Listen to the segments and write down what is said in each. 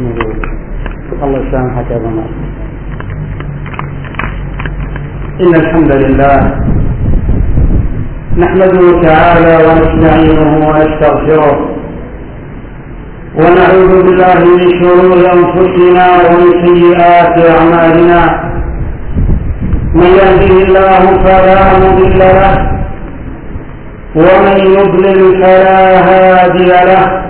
الله يسامحك يا ضمان إن الحمد لله نحمده تعالى ونستعينه ونستغفره ونعوذ بالله من شرور أنفسنا ومن سيئات أعمالنا. من يهده الله فلا مضل له ومن يضلل فلا هادي له.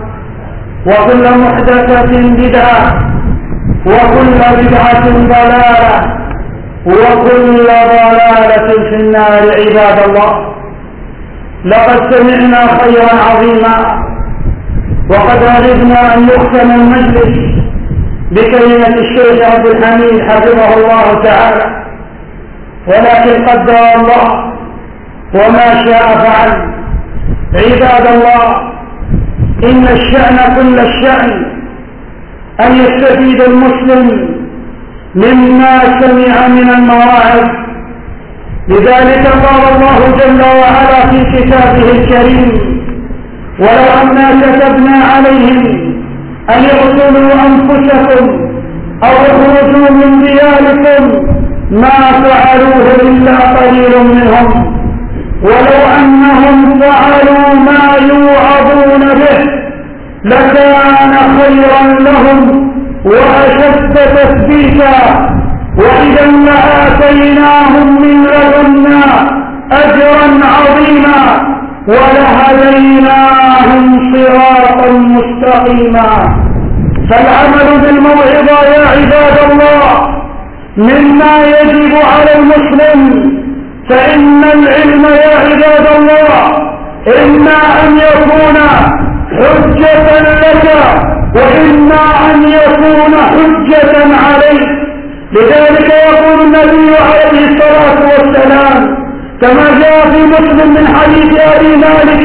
وكل محدثة بدعة وكل بدعة ضلالة وكل ضلالة في النار عباد الله. لقد سمعنا خيرا عظيما وقد أردنا أن يختم المجلس بكلمة الشيخ عبد الحميد حفظه الله تعالى. ولكن قدر الله وما شاء فعل. عباد الله إن الشأن كل الشأن أن يستفيد المسلم مما سمع من المواعظ. لذلك قال الله جل وعلا في كتابه الكريم ولو أنا كتبنا عليهم أن يقتلوا أنفسكم أو يخرجوا من دياركم ما فعلوه إلا قليل منهم. ولو أنهم فعلوا ما يوعظون به لكان خيرا لهم وأشد تثبيتا. وإذا لآتيناهم من لدنا أجرا عظيما ولهديناهم صراطا مستقيما. فالعمل بالموعظة يا عباد الله مما يجب على المسلم فإن العلم يا عباد الله إما أن يكون حجة لك وإما أن يكون حجة عليك. لذلك يقول النبي عليه الصلاة والسلام كما جاء في مسلم من حديث أبي مالك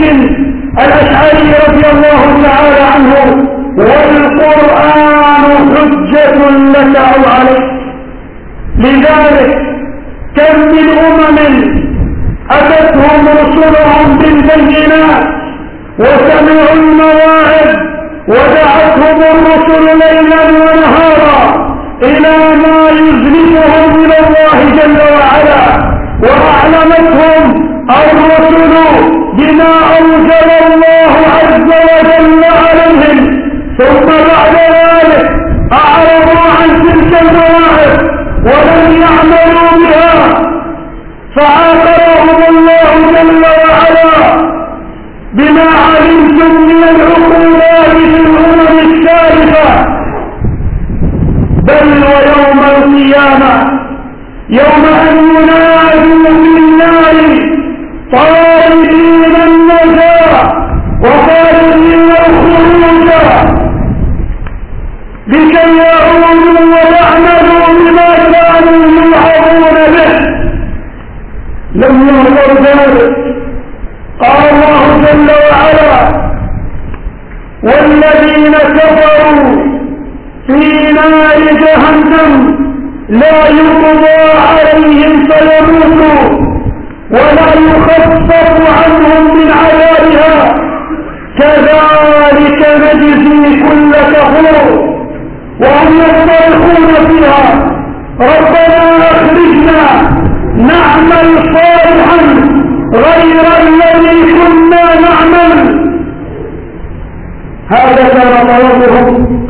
الأشعري رضي الله تعالى عنه والقرآن حجة لك أو عليك. لذلك كم من أمم أتتهم رسلهم بالبينات وسمعوا المواعظ ودعتهم الرسل ليلا ونهارا إلى ما يزلفهم إلى الله جل وعلا وأعلمتهم الرسل بما أنزل الله عز وجل عليهم. ثم بعد ذلك أعرضوا عن تلك المواعظ ولم يعملوا بها فعاقبهم الله جل وعلا. بما علمتم من العقوبات في الأمم السالفه بل ويوم القيامة يوم أن ينادوا في النار طالبين النجاة وطالبين الخروج. لكي يعودوا ويعملوا بما كانوا يوعظون به. لم يهدر ذلك. وعلا والذين كفروا في نار جهنم لا يقضى عليهم فيموتوا ولا يخفف عنهم من عذابها. كذلك نجزي كل كفور وهم يصطرخون فيها. ربنا أخرجنا نعمل صالحا غير الذي كنا نعمل. هذا كان طلبهم.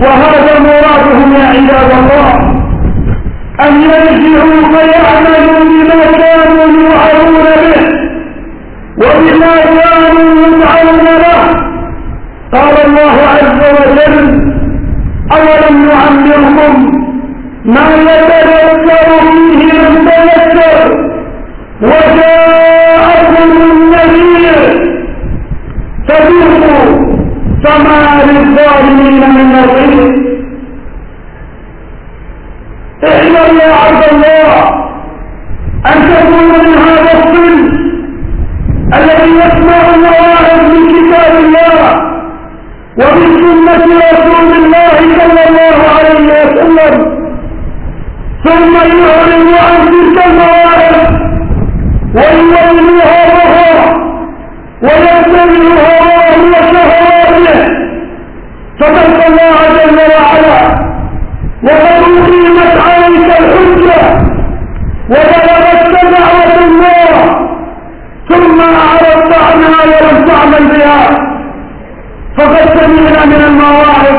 وهذا مرادهم يا عباد الله. أن يرجعوا فيعملوا بما كانوا يوعظون به. وبما كانوا يدعون له قال الله عز وجل أولم نعمركم ما يتذكر فيه من تذكر وجاءكم النذير. فذوقوا. فما للظالمين من نصير اعلم يا عبد الله أن تكون من هذا الصنف الذي يسمع المواعظ من كتاب الله ومن سنة رسول الله صلى الله عليه وسلم. ثم يعلن عن تلك المواعظ ويوليها ظهره ويتبع هواه وشهواته فتلقى الله جل وعلا وقد أقيمت عليك الحجة وبلغت دعوة الله ثم أعرضت عنها ولم تعمل بها. فقد سمعنا من المواعظ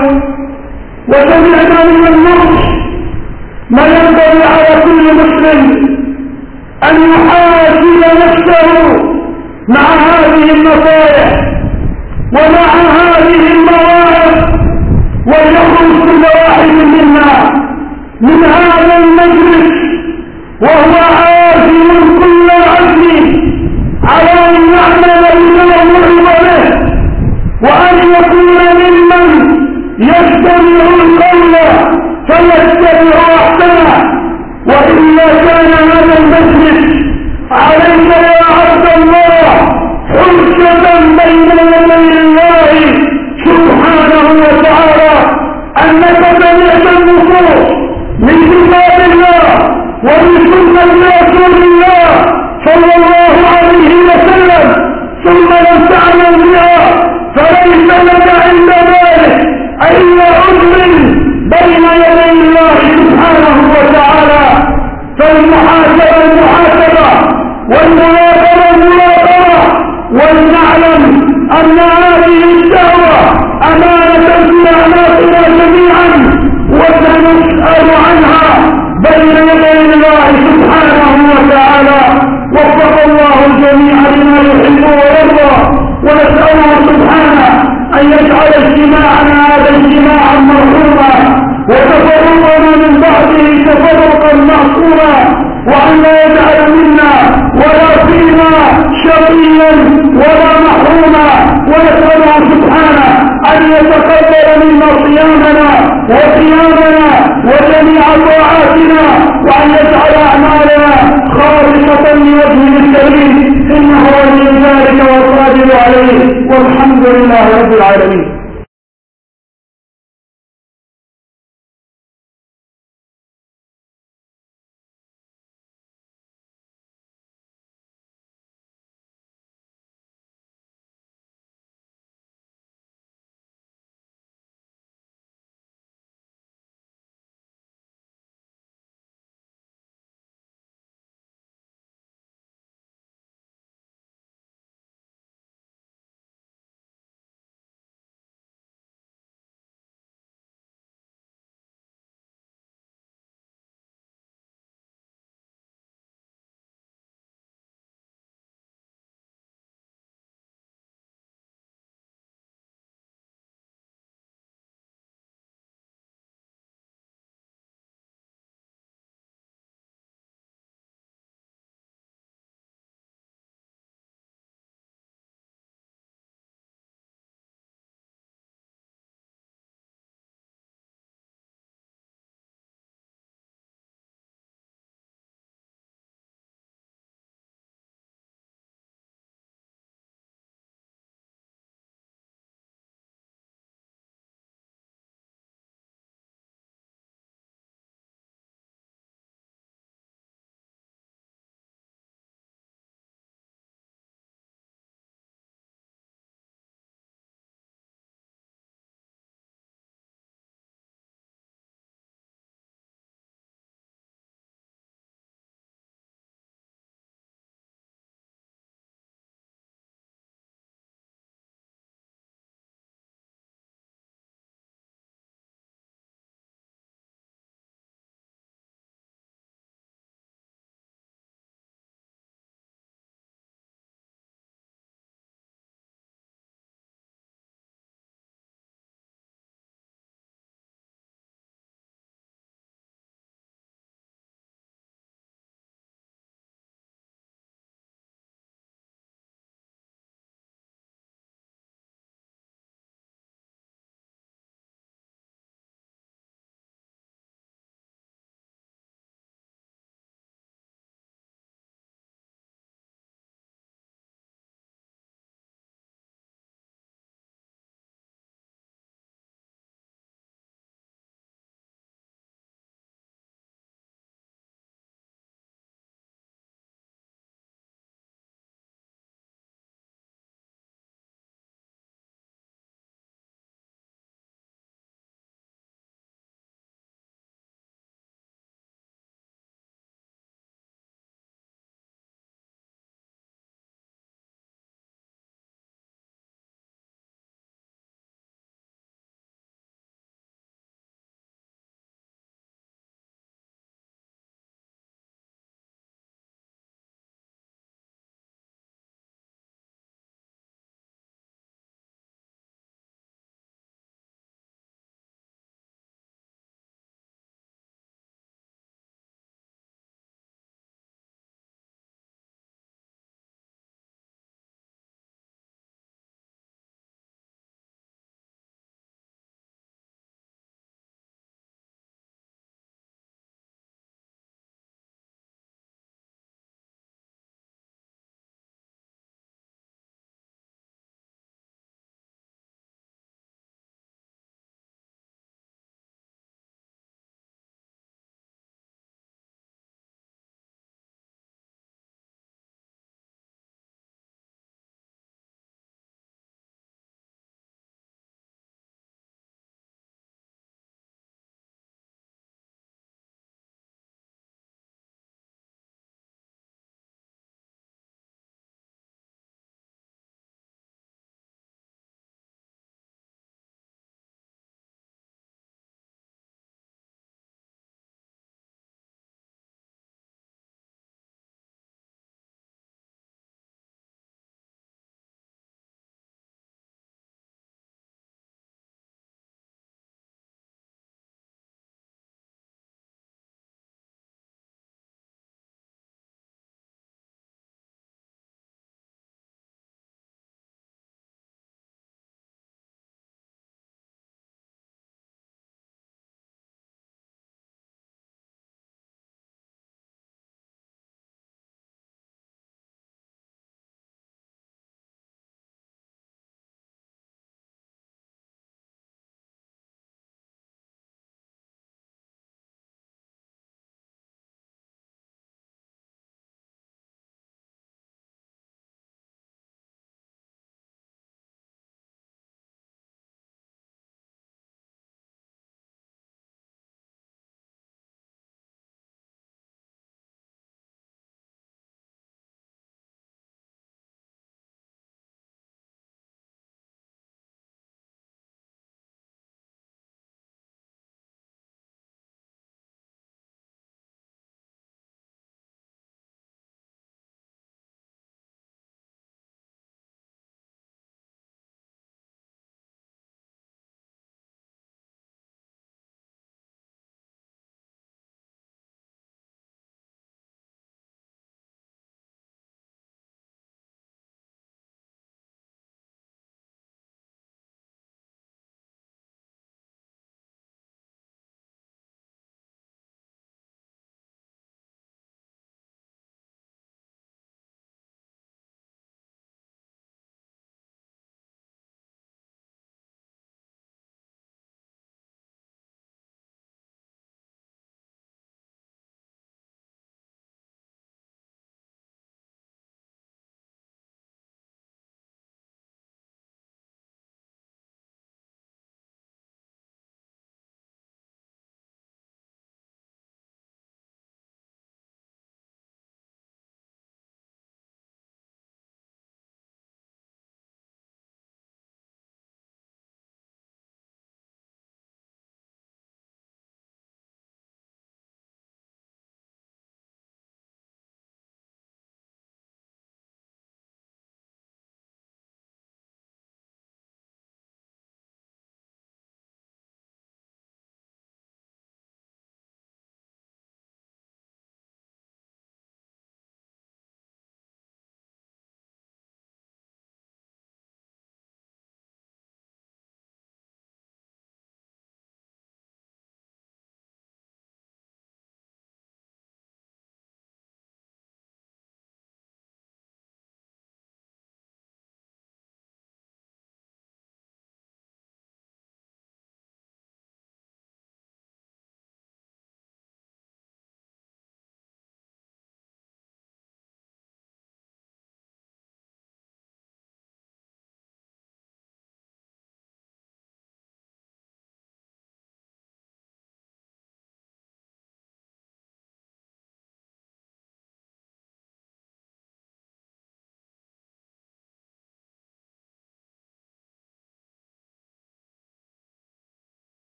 وسمعنا من النصح ما ينبغي على كل مسلم أن يحاسب نفسه مع هذه النصائح. ومع هذه المواعظ وليخرج كل واحد منا من هذا المجلس وهو عازم كل عزم على أن يعمل بما وعظ به وأن يكون ممن يستمع القول فيتبع أحسنه. والا كان هذا المجلس عليك يا عبد الله حجه بين يدي الله سبحانه وتعالى أنك سمعت النصوص من كتاب الله ومن سنة رسول الله صلى الله عليه وسلم ثم لم تعمل بها فليس لك عند ذلك أي عذر بين يدي الله سبحانه وتعالى. فالمحاسبة أن هذه الدعوة. أمانة في أعناقنا جميعا. وسنسأل عنها بين يدي الله سبحانه وتعالى. وفق الله الجميع لما يحب ويرضى. ونسأله سبحانه أن يجعل اجتماعنا هذا اجتماعا مرحوما. وتفرقنا من بعده تفرقا معصوما وأن لا يجعل منا ولا فينا شقيا ولا محروما. ونسأله سبحانه أن يتقبل منا صيامنا وقيامنا وجميع طاعاتنا وأن يجعل أعمالنا خالصة لوجهه الكريم. إنه ولي ذلك والقادر عليه. والحمد لله رب العالمين.